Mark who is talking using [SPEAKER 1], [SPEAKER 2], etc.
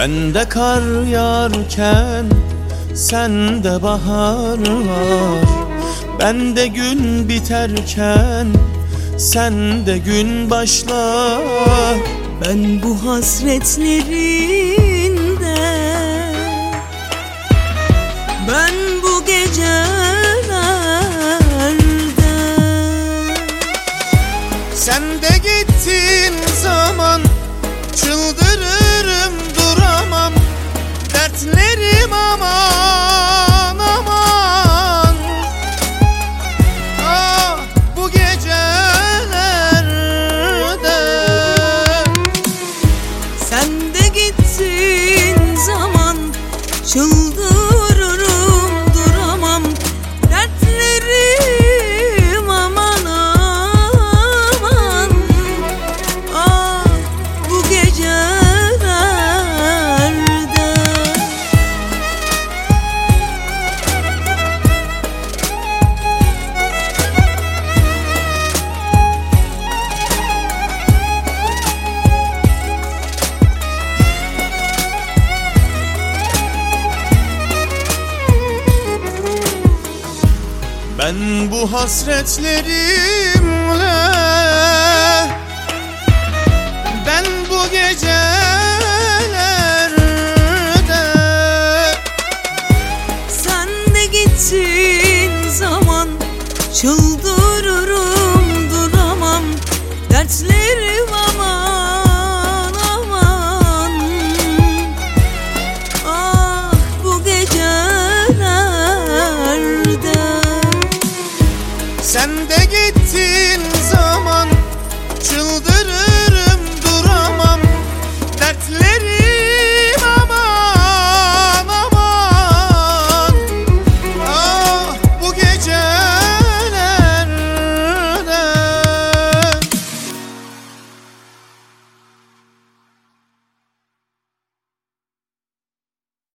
[SPEAKER 1] Bende kar yağarken sende bahar var. Bende gün biterken sende gün başlar.
[SPEAKER 2] Ben bu hasretlerinde Ben bu gecelerde
[SPEAKER 1] Sen de
[SPEAKER 2] 就够
[SPEAKER 1] Ben bu hasretlerimle Ben bu gecelerde
[SPEAKER 2] Sen de gittin zaman Çıldırırım
[SPEAKER 1] Sen de gittin